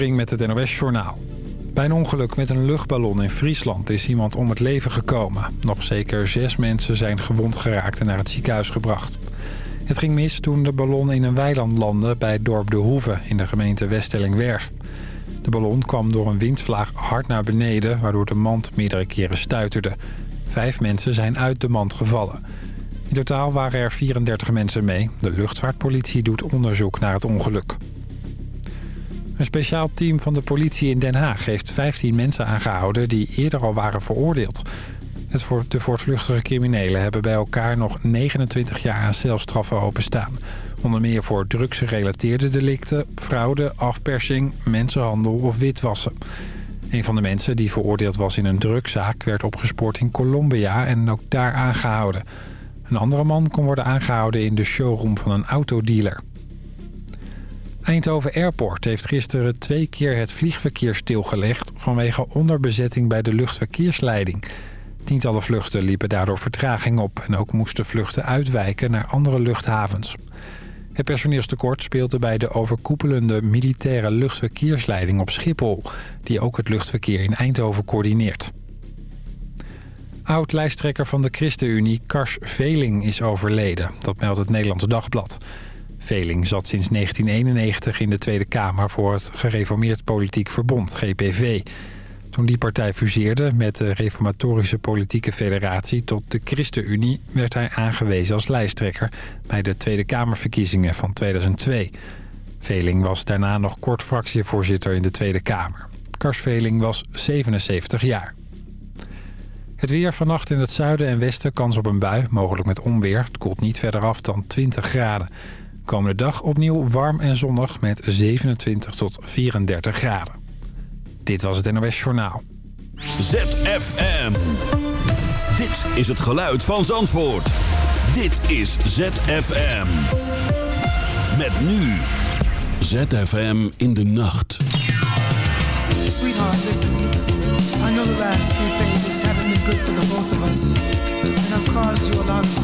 Ring met het NOS-journaal. Bij een ongeluk met een luchtballon in Friesland is iemand om het leven gekomen. Nog zeker zes mensen zijn gewond geraakt en naar het ziekenhuis gebracht. Het ging mis toen de ballon in een weiland landde bij het dorp De Hoeve in de gemeente Weststellingwerf. De ballon kwam door een windvlaag hard naar beneden, waardoor de mand meerdere keren stuiterde. Vijf mensen zijn uit de mand gevallen. In totaal waren er 34 mensen mee. De luchtvaartpolitie doet onderzoek naar het ongeluk. Een speciaal team van de politie in Den Haag heeft 15 mensen aangehouden die eerder al waren veroordeeld. De voortvluchtige criminelen hebben bij elkaar nog 29 jaar aan celstraffen openstaan. Onder meer voor drugsgerelateerde delicten, fraude, afpersing, mensenhandel of witwassen. Een van de mensen die veroordeeld was in een drugzaak werd opgespoord in Colombia en ook daar aangehouden. Een andere man kon worden aangehouden in de showroom van een autodealer. Eindhoven Airport heeft gisteren twee keer het vliegverkeer stilgelegd... vanwege onderbezetting bij de luchtverkeersleiding. Tientallen vluchten liepen daardoor vertraging op... en ook moesten vluchten uitwijken naar andere luchthavens. Het personeelstekort speelde bij de overkoepelende militaire luchtverkeersleiding op Schiphol... die ook het luchtverkeer in Eindhoven coördineert. Oud-lijsttrekker van de ChristenUnie, Kars Veling, is overleden. Dat meldt het Nederlands Dagblad. Veling zat sinds 1991 in de Tweede Kamer voor het Gereformeerd Politiek Verbond, GPV. Toen die partij fuseerde met de Reformatorische Politieke Federatie tot de ChristenUnie... werd hij aangewezen als lijsttrekker bij de Tweede Kamerverkiezingen van 2002. Veling was daarna nog kort fractievoorzitter in de Tweede Kamer. Kars Veling was 77 jaar. Het weer vannacht in het zuiden en westen kans op een bui, mogelijk met onweer. Het koelt niet verder af dan 20 graden. Komende dag opnieuw warm en zonnig met 27 tot 34 graden. Dit was het NOS Journaal. ZFM. Dit is het geluid van Zandvoort. Dit is ZFM. Met nu. ZFM in de nacht. Sweetheart, listen. I know the last few pages haven't been good for the both of us. And I've caused you a lot of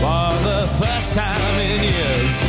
For the first time in years.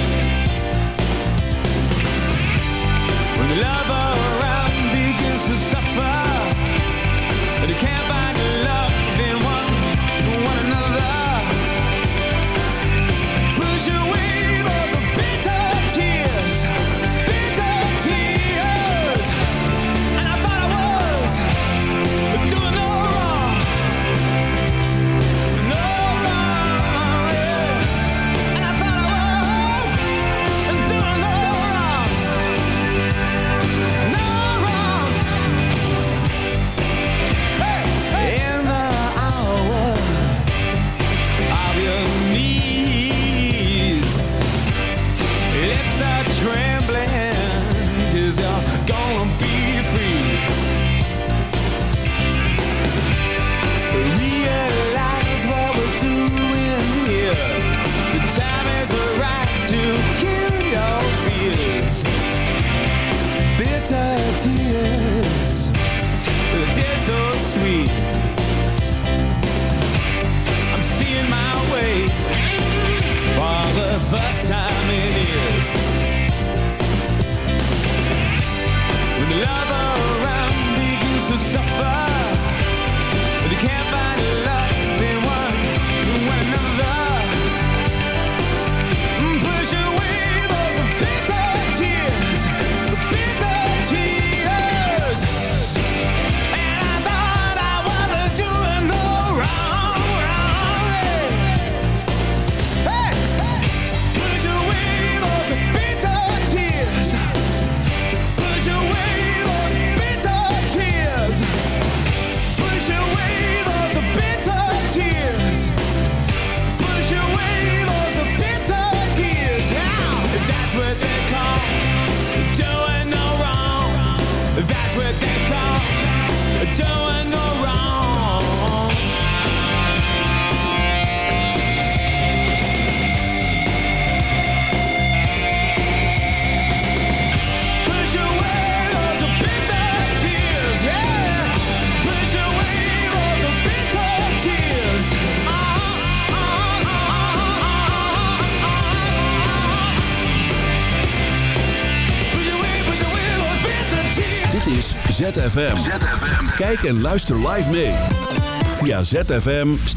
Kijk en luister live mee via zfm-live.nl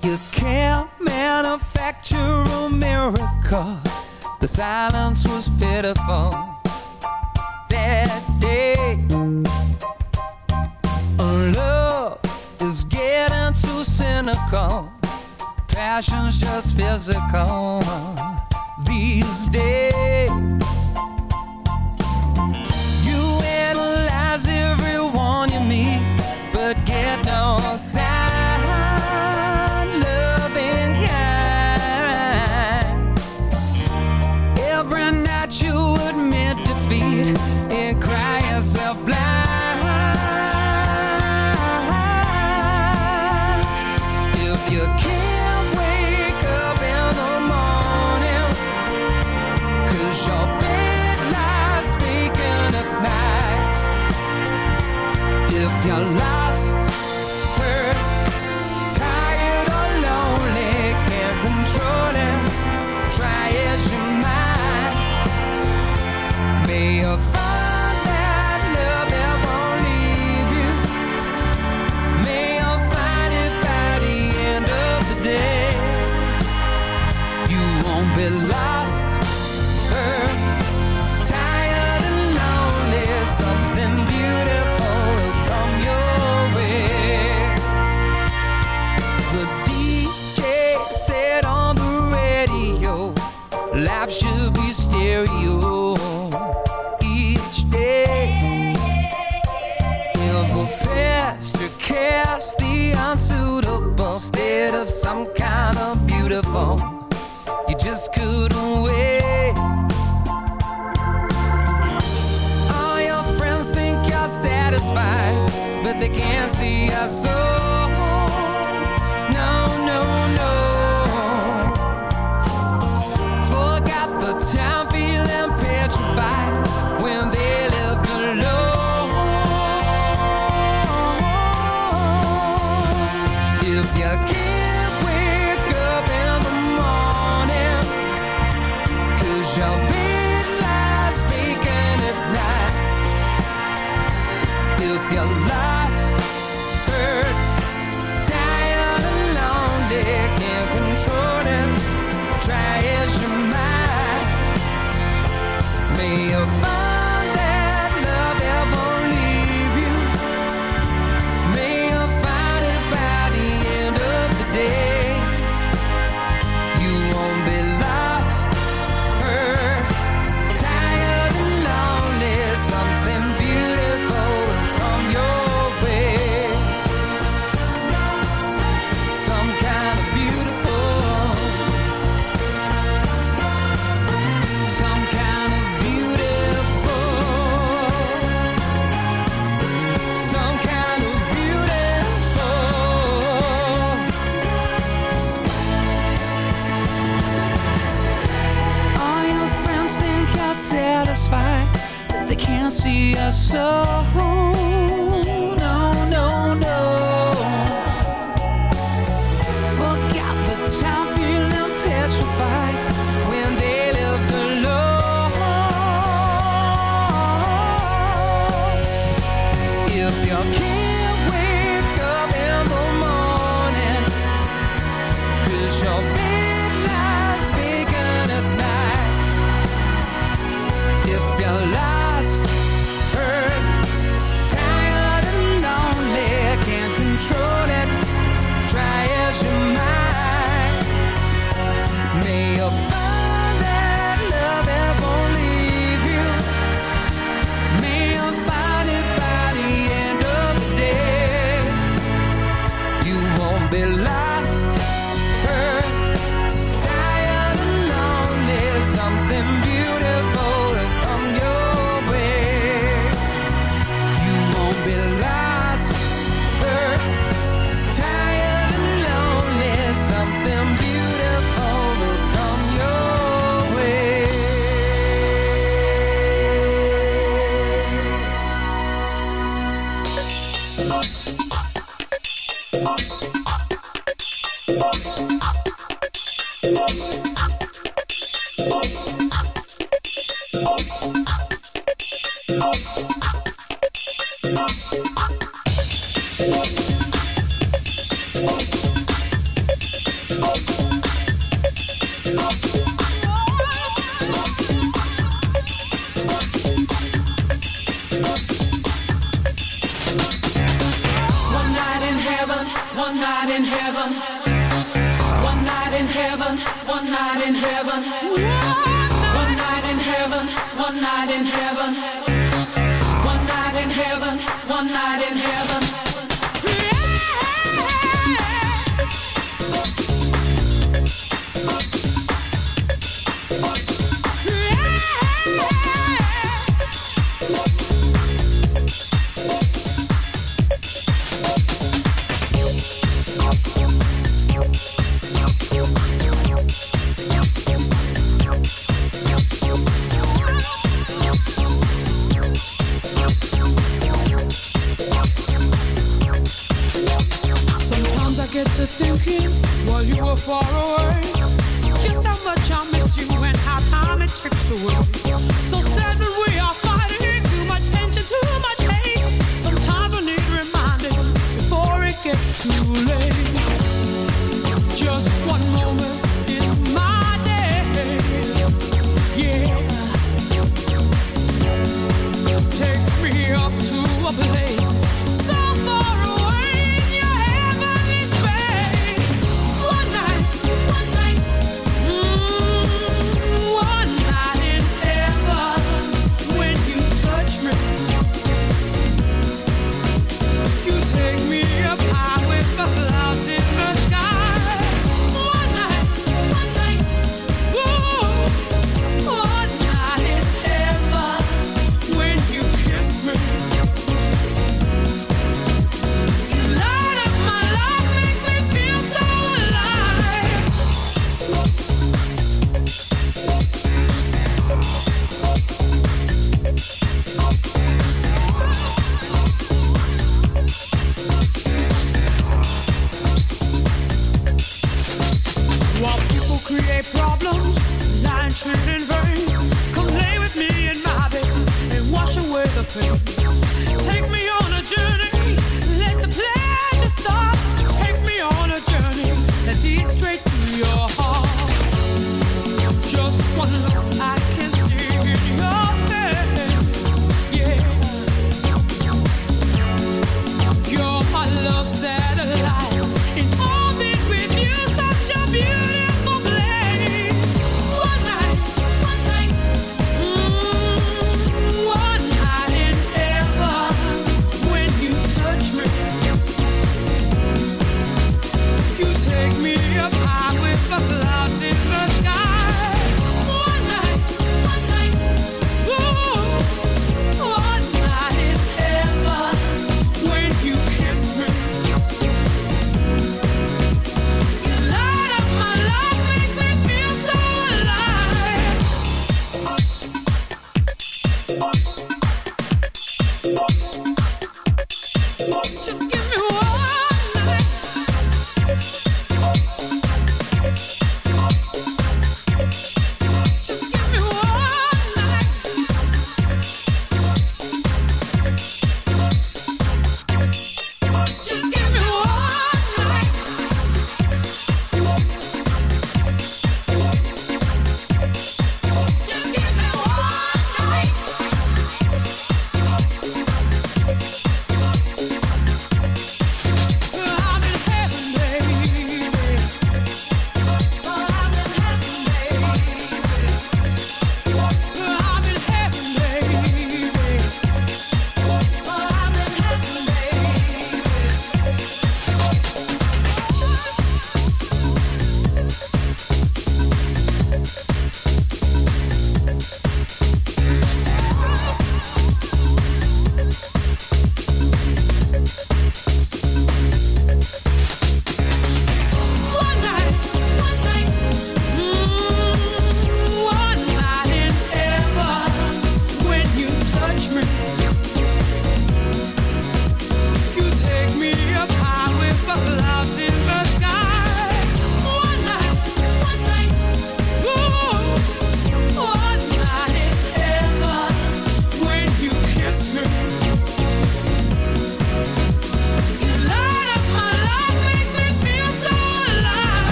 You can't manufacture a miracle. The silence was pitiful.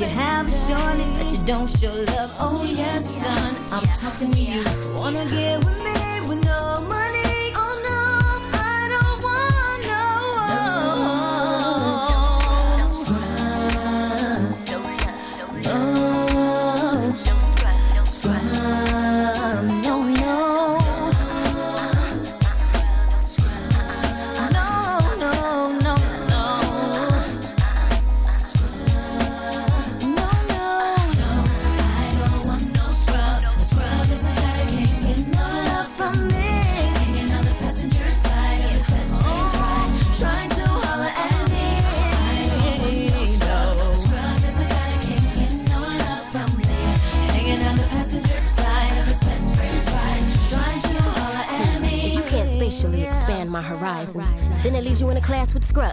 you have surely that you don't show love. Oh yes, son, I'm talking to you. Wanna get with me with no money?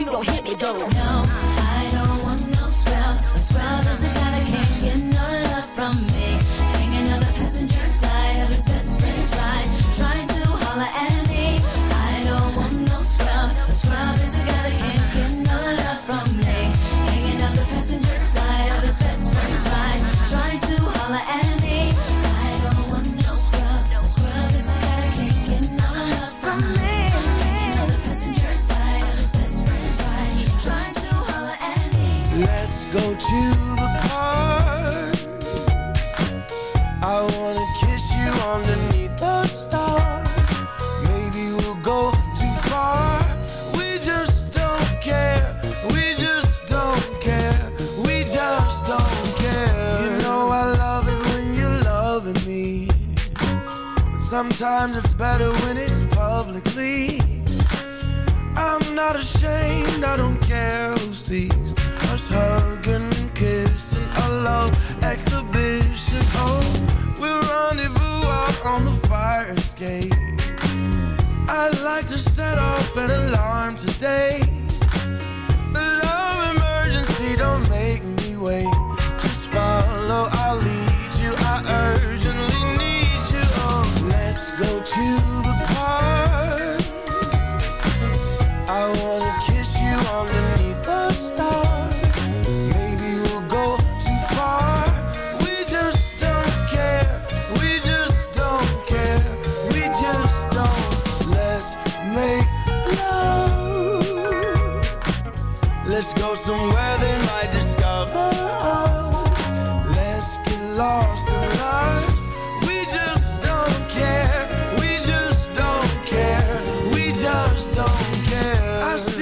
you don't hit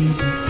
you.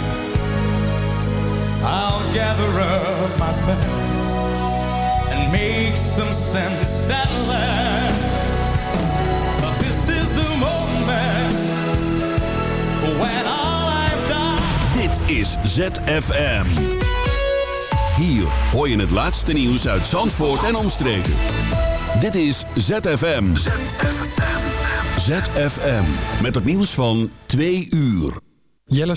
Gather up my past and make some sense at last. But this is the moment when all I've done. Dit is ZFM. Hier hoor je het laatste nieuws uit Zandvoort en omstreken. Dit is ZFM. ZFM. Met het nieuws van 2 uur. Jelle